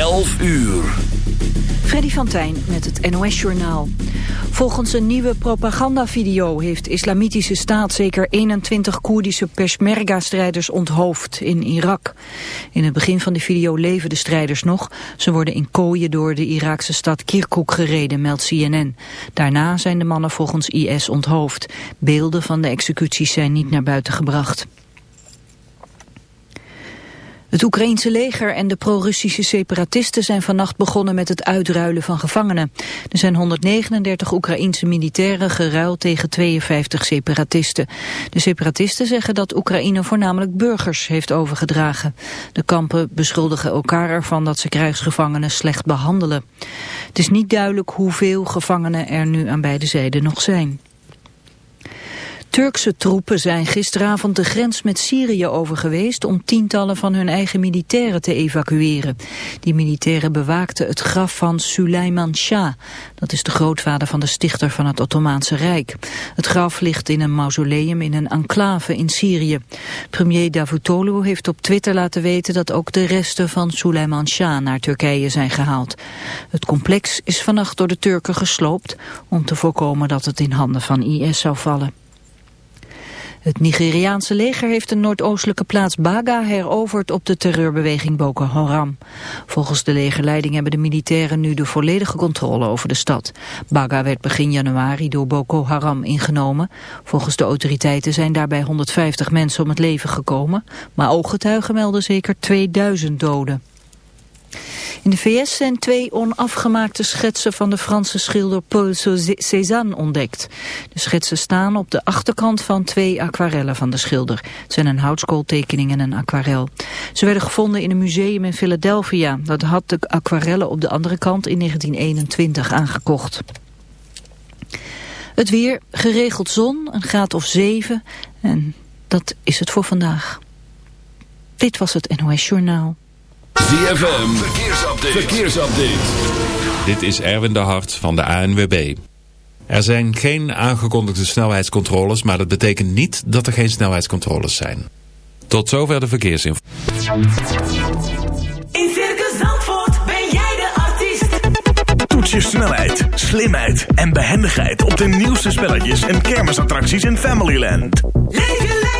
11 uur. Freddy van Tijn met het NOS-journaal. Volgens een nieuwe propagandavideo heeft Islamitische Staat zeker 21 Koerdische Peshmerga-strijders onthoofd in Irak. In het begin van de video leven de strijders nog. Ze worden in kooien door de Iraakse stad Kirkuk gereden, meldt CNN. Daarna zijn de mannen volgens IS onthoofd. Beelden van de executies zijn niet naar buiten gebracht. Het Oekraïense leger en de pro-Russische separatisten zijn vannacht begonnen met het uitruilen van gevangenen. Er zijn 139 Oekraïense militairen geruild tegen 52 separatisten. De separatisten zeggen dat Oekraïne voornamelijk burgers heeft overgedragen. De kampen beschuldigen elkaar ervan dat ze krijgsgevangenen slecht behandelen. Het is niet duidelijk hoeveel gevangenen er nu aan beide zijden nog zijn. Turkse troepen zijn gisteravond de grens met Syrië over geweest om tientallen van hun eigen militairen te evacueren. Die militairen bewaakten het graf van Suleiman Shah. Dat is de grootvader van de stichter van het Ottomaanse Rijk. Het graf ligt in een mausoleum in een enclave in Syrië. Premier Davutoglu heeft op Twitter laten weten dat ook de resten van Suleiman Shah naar Turkije zijn gehaald. Het complex is vannacht door de Turken gesloopt om te voorkomen dat het in handen van IS zou vallen. Het Nigeriaanse leger heeft de noordoostelijke plaats Baga heroverd op de terreurbeweging Boko Haram. Volgens de legerleiding hebben de militairen nu de volledige controle over de stad. Baga werd begin januari door Boko Haram ingenomen. Volgens de autoriteiten zijn daarbij 150 mensen om het leven gekomen, maar ooggetuigen melden zeker 2000 doden. In de VS zijn twee onafgemaakte schetsen van de Franse schilder Paul Cézanne ontdekt. De schetsen staan op de achterkant van twee aquarellen van de schilder. Het zijn een houtskooltekening en een aquarel. Ze werden gevonden in een museum in Philadelphia. Dat had de aquarellen op de andere kant in 1921 aangekocht. Het weer, geregeld zon, een graad of zeven. En dat is het voor vandaag. Dit was het NOS Journaal. ZFM, verkeersupdate. verkeersupdate. Dit is Erwin de Hart van de ANWB. Er zijn geen aangekondigde snelheidscontroles, maar dat betekent niet dat er geen snelheidscontroles zijn. Tot zover de verkeersinformatie. In Circus Zandvoort ben jij de artiest. Toets je snelheid, slimheid en behendigheid op de nieuwste spelletjes en kermisattracties in Familyland. Leef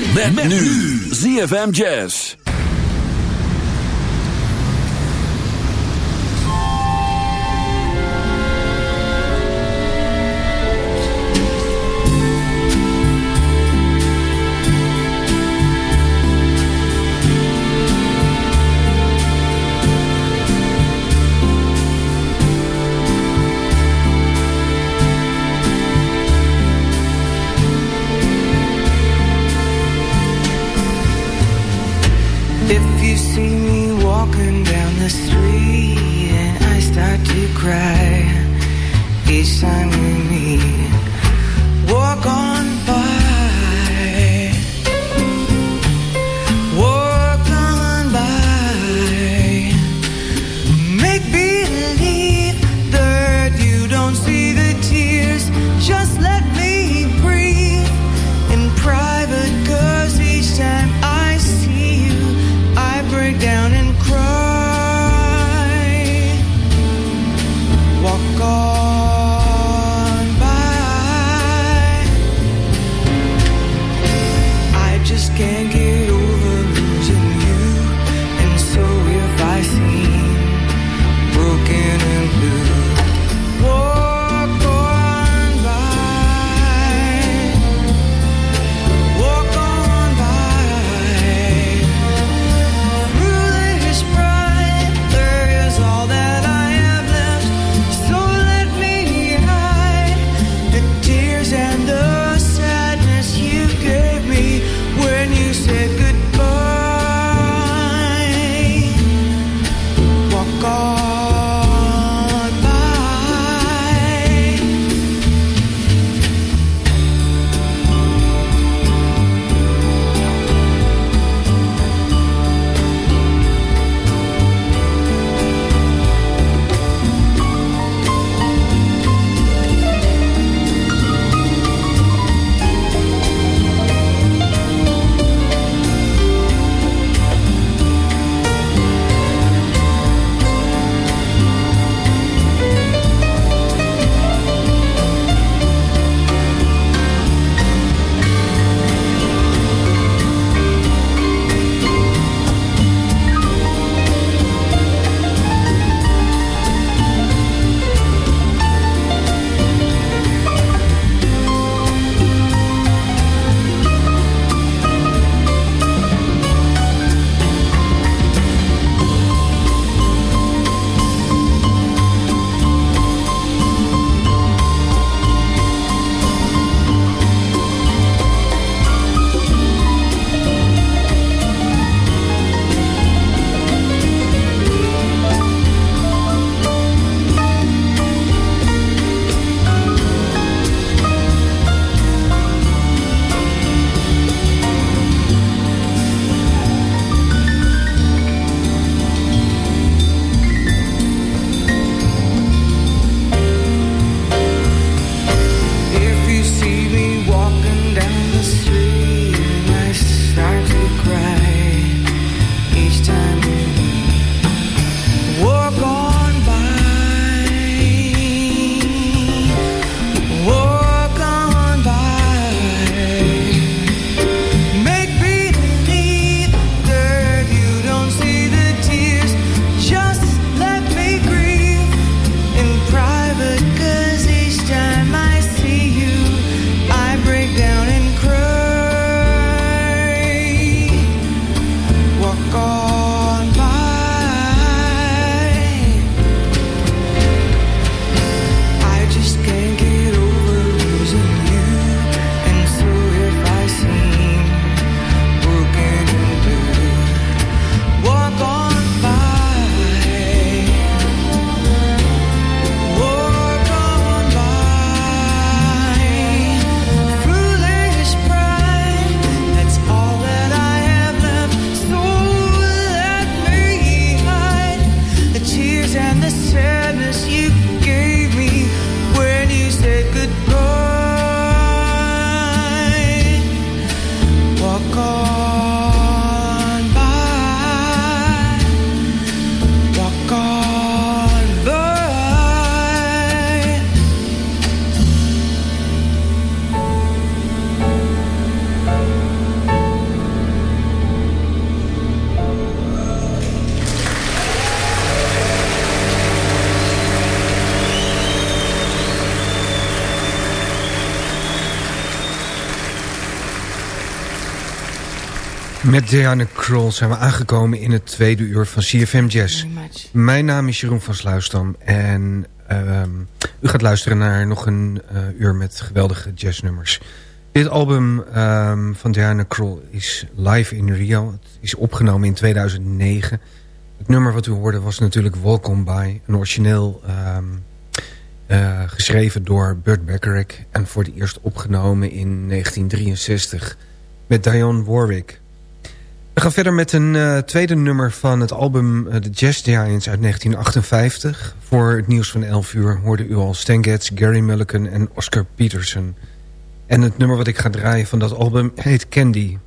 Met, met nu ZFM Jazz. Met Diana Kroll zijn we aangekomen in het tweede uur van CFM Jazz. Mijn naam is Jeroen van Sluisdam en ehm, u gaat luisteren naar nog een uh, uur met geweldige jazznummers. Dit album um, van Diana Kroll is live in Rio. Het is opgenomen in 2009. Het nummer wat u hoorde was natuurlijk Welcome By, een origineel um, uh, geschreven door Burt Bacharach en voor het eerst opgenomen in 1963 met Dionne Warwick. We gaan verder met een uh, tweede nummer van het album The Jazz Giants uit 1958. Voor het nieuws van 11 uur hoorde u al Stan Getz, Gary Mulligan en Oscar Peterson. En het nummer wat ik ga draaien van dat album heet Candy.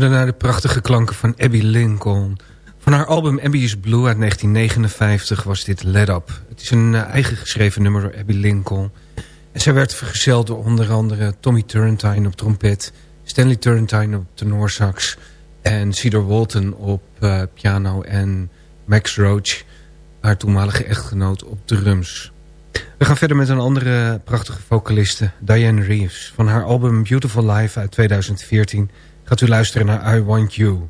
Luisterde naar de prachtige klanken van Abby Lincoln. Van haar album Abby is Blue uit 1959 was dit Let Up. Het is een eh, eigen geschreven nummer door Abby Lincoln. En zij werd vergezeld door onder andere Tommy Turrentine op trompet... Stanley Turrentine op tenorsax... en Cedar Walton op uh, piano en Max Roach... haar toenmalige echtgenoot op drums. We gaan verder met een andere prachtige vocaliste, Diane Reeves... van haar album Beautiful Life uit 2014 gaat u luisteren naar I Want You.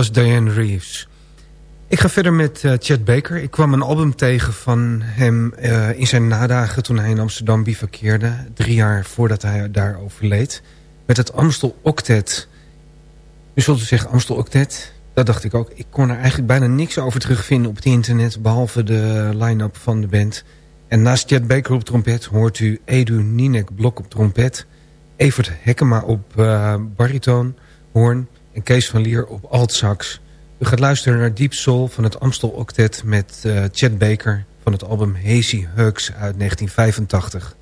Was Diane Reeves. Ik ga verder met eh, Chad Baker. Ik kwam een album tegen van hem eh, in zijn nadagen toen hij in Amsterdam bivakkeerde. Drie jaar voordat hij daar overleed. Met het Amstel Octet. U zult zeggen Amstel Octet. Dat dacht ik ook. Ik kon er eigenlijk bijna niks over terugvinden op het internet. Behalve de line-up van de band. En naast Chad Baker op trompet hoort u Edu Ninek Blok op trompet. Evert Hekkema op eh, bariton, hoorn en Kees van Lier op altsax. U gaat luisteren naar Deep Soul van het Amstel Octet met eh, Chad Baker van het album Hazy Hugs uit 1985.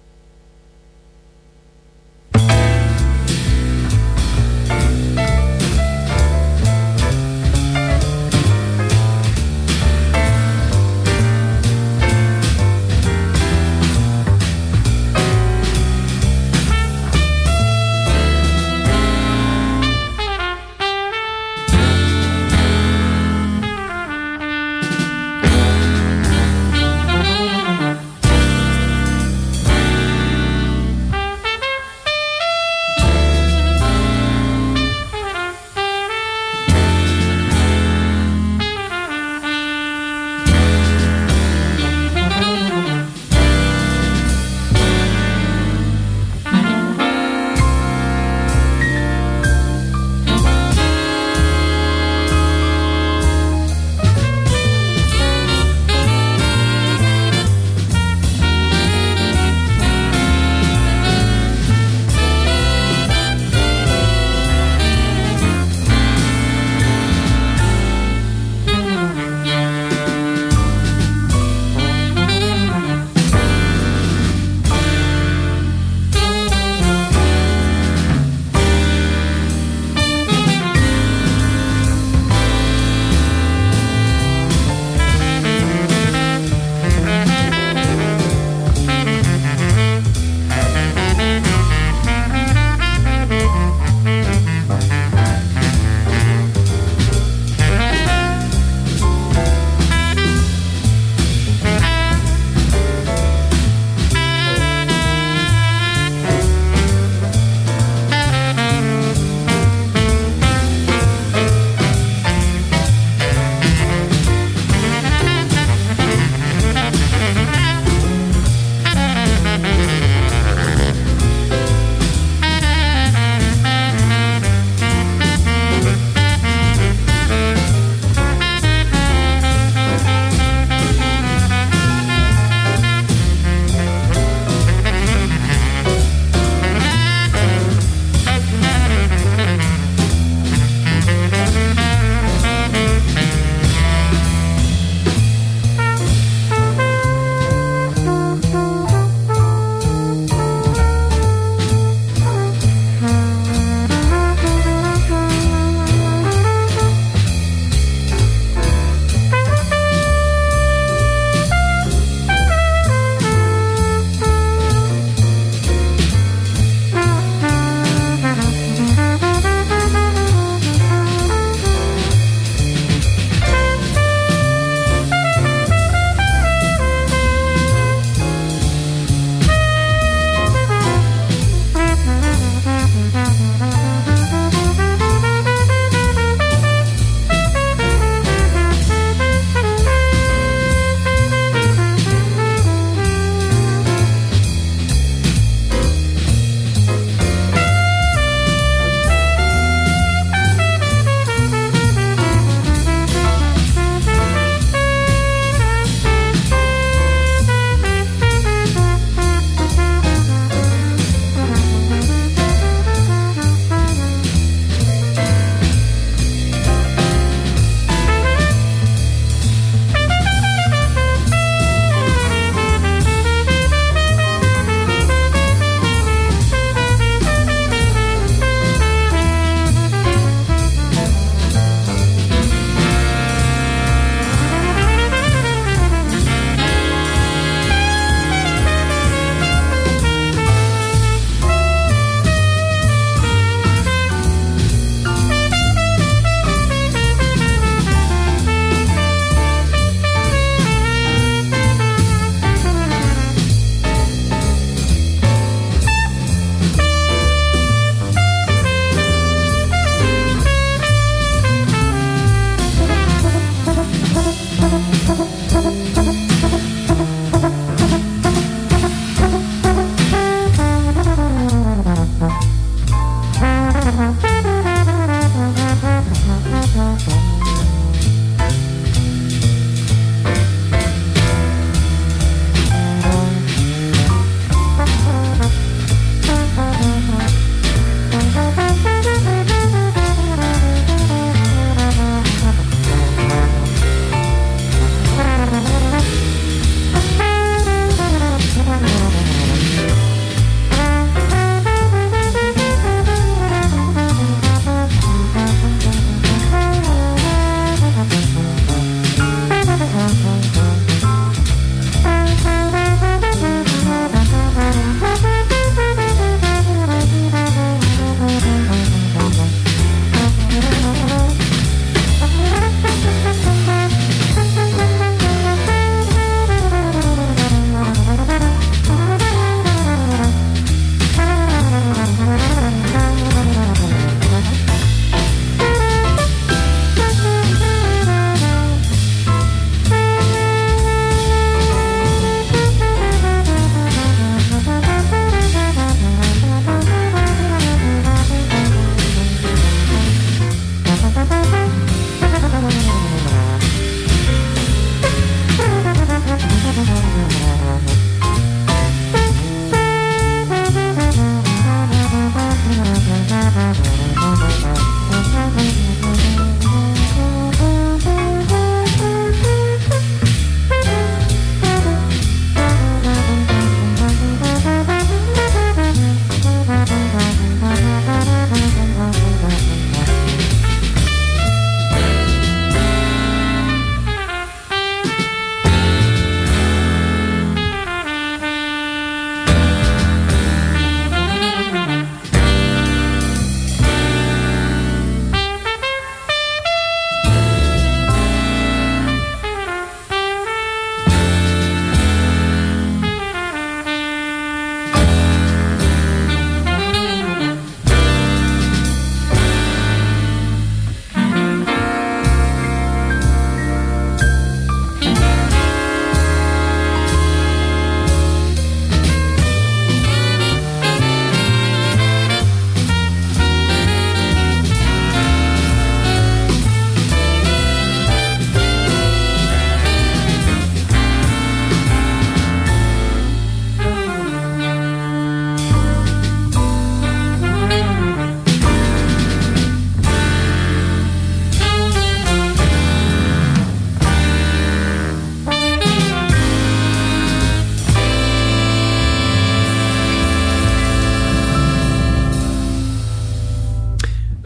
Mm-hmm.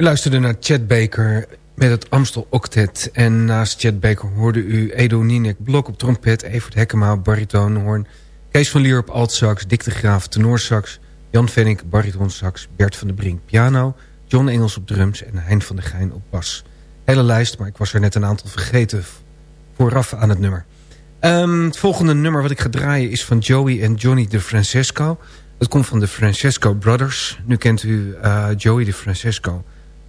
Luisterde naar Chad Baker met het Amstel Octet. En naast Chad Baker hoorde u Edo Nienek Blok op trompet... Evert Hekkema baritonhoorn... Kees van Lier op altsax, Dick de Graaf tenorsax... Jan Vennik baritonsax, Bert van der Brink piano... John Engels op drums en Hein van der Geijn op bas. Hele lijst, maar ik was er net een aantal vergeten vooraf aan het nummer. Ehm, het volgende nummer wat ik ga draaien is van Joey en Johnny de Francesco. Het komt van de Francesco Brothers. Nu kent u uh, Joey de Francesco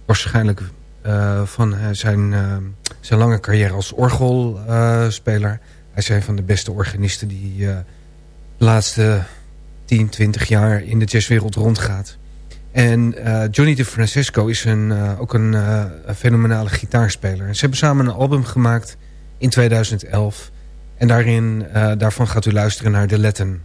waarschijnlijk uh, van zijn, uh, zijn lange carrière als orgelspeler. Hij is een van de beste organisten die de laatste 10, 20 jaar in de jazzwereld rondgaat. En Johnny de Francesco is een, ook een, fenomenale gitaarspeler. En ze hebben samen een album gemaakt in 2011... En daarin, daarvan gaat u luisteren naar de letten.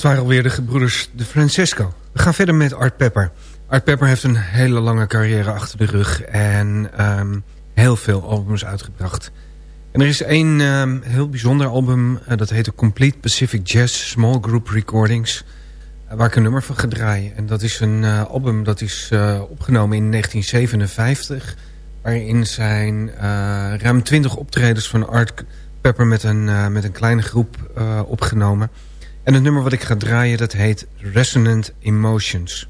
Dat waren alweer de gebroeders de Francesco. We gaan verder met Art Pepper. Art Pepper heeft een hele lange carrière achter de rug... en ehm, heel veel albums uitgebracht. En er is één ehm, heel bijzonder album... eh, dat heet Complete Pacific Jazz Small Group Recordings... eh, waar ik een nummer van ga draaien. En dat is een eh, album dat is opgenomen in 1957... waarin zijn ruim 20 optredens van Art Pepper... met een, met een kleine groep opgenomen... En het nummer wat ik ga draaien, dat heet Resonant Emotions.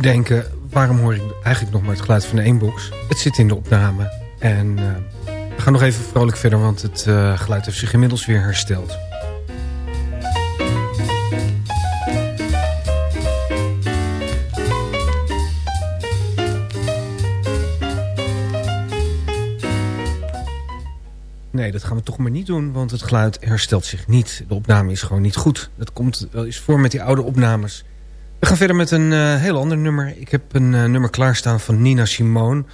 Denken, waarom hoor ik eigenlijk nog maar het geluid van de eenbox? Het zit in de opname. En uh, we gaan nog even vrolijk verder, want het uh, geluid heeft zich inmiddels weer hersteld. nee, dat gaan we toch maar niet doen, want het geluid herstelt zich niet. De opname is gewoon niet goed. Dat komt wel eens voor met die oude opnames. We gaan verder met een uh, heel ander nummer. Ik heb een uh, nummer klaarstaan van Nina Simone.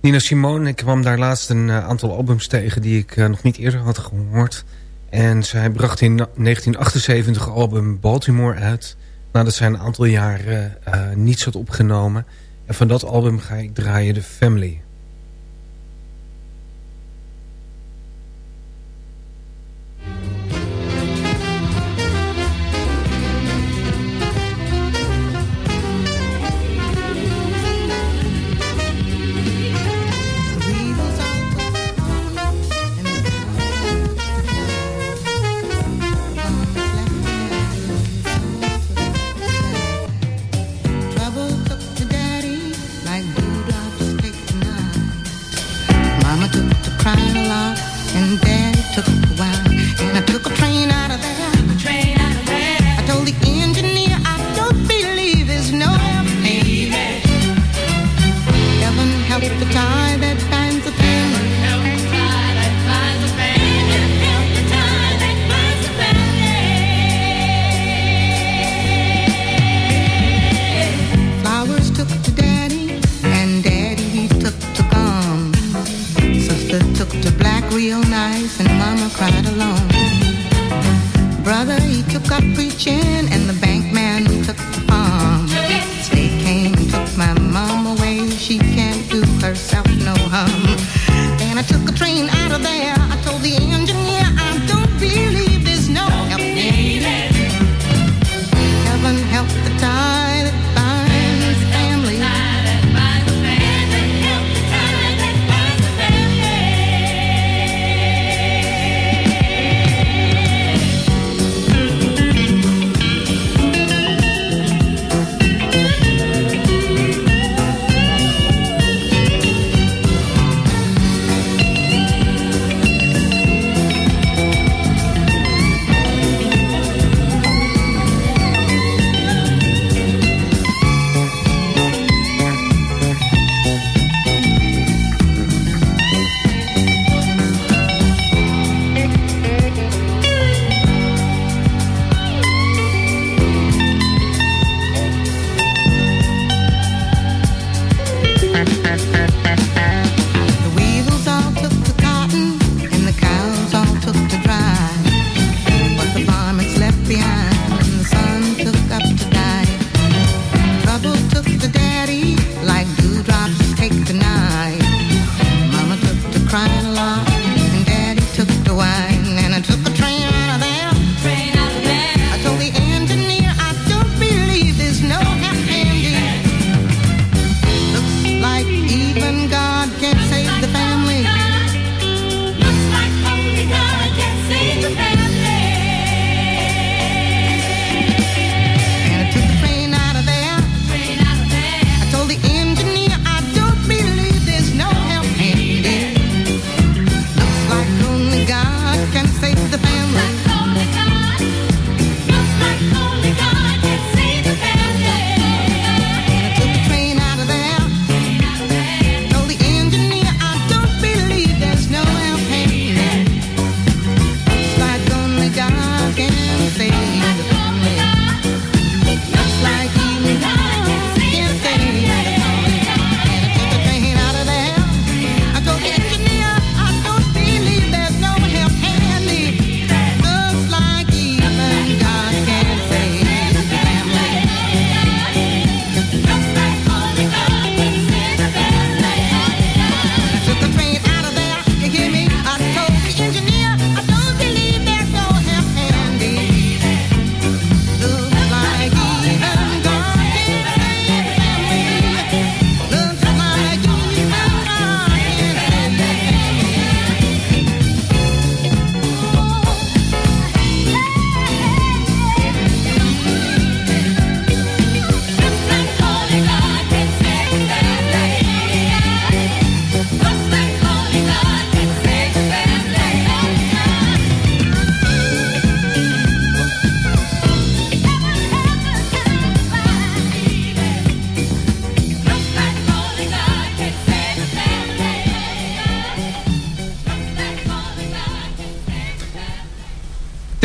Nina Simone, ik kwam daar laatst een uh, aantal albums tegen die ik nog niet eerder had gehoord. En zij bracht in 1978 album Baltimore uit. Nadat zij een aantal jaren niets had opgenomen. En van dat album ga ik draaien The Family. crying a lot. And daddy took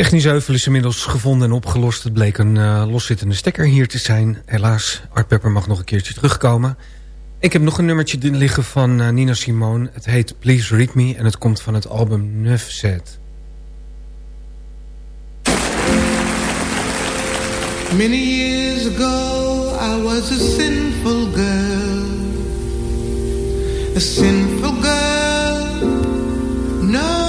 Technisch euvel is inmiddels gevonden en opgelost. Het bleek een uh, loszittende stekker hier te zijn. Helaas, Art Pepper mag nog een keertje terugkomen. Ik heb nog een nummertje liggen van uh, Nina Simone. Het heet Please Read Me en het komt van het album Neuf Set. Many years ago I was a sinful girl A sinful girl No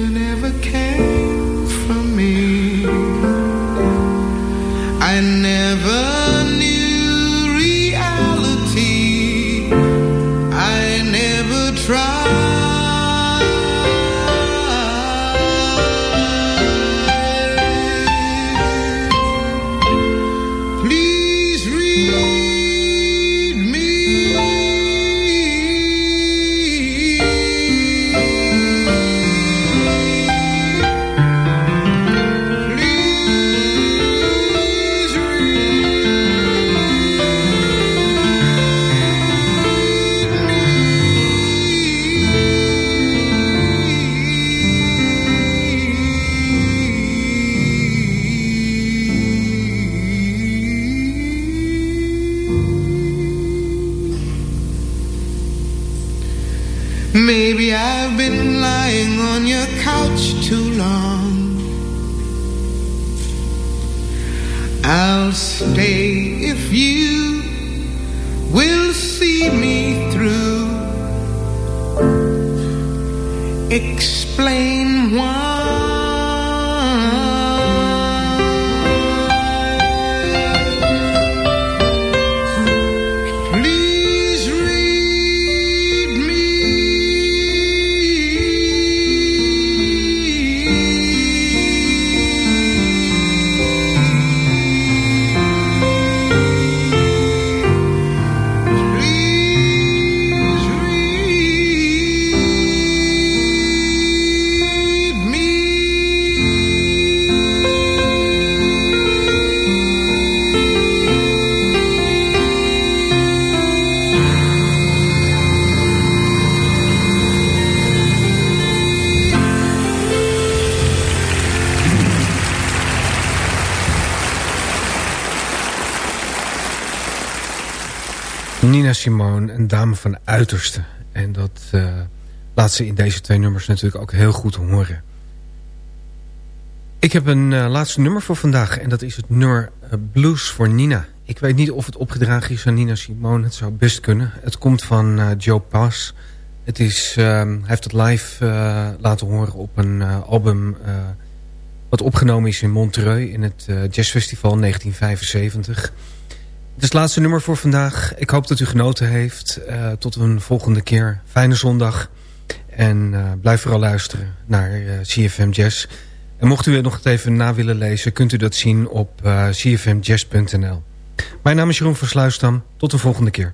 Maybe I've been lying on your couch too long. I'll stay Simone, een dame van uiterste. En dat eh, laat ze in deze twee nummers natuurlijk ook heel goed horen. Ik heb een eh, laatste nummer voor vandaag. En dat is het nummer eh, Blues voor Nina. Ik weet niet of het opgedragen is aan Nina Simone. Het zou best kunnen. Het komt van Joe Pass. Het is, ehm, hij heeft het live laten horen op een album... wat opgenomen is in Montreux in het eh, Jazzfestival 1975. Het is het laatste nummer voor vandaag. Ik hoop dat u genoten heeft. Eh, tot een volgende keer. Fijne zondag. En eh, blijf vooral luisteren naar eh, CFM Jazz. En mocht u het nog even na willen lezen... kunt u dat zien op cfmjazz.nl. Mijn naam is Jeroen van Sluisdam. Tot de volgende keer.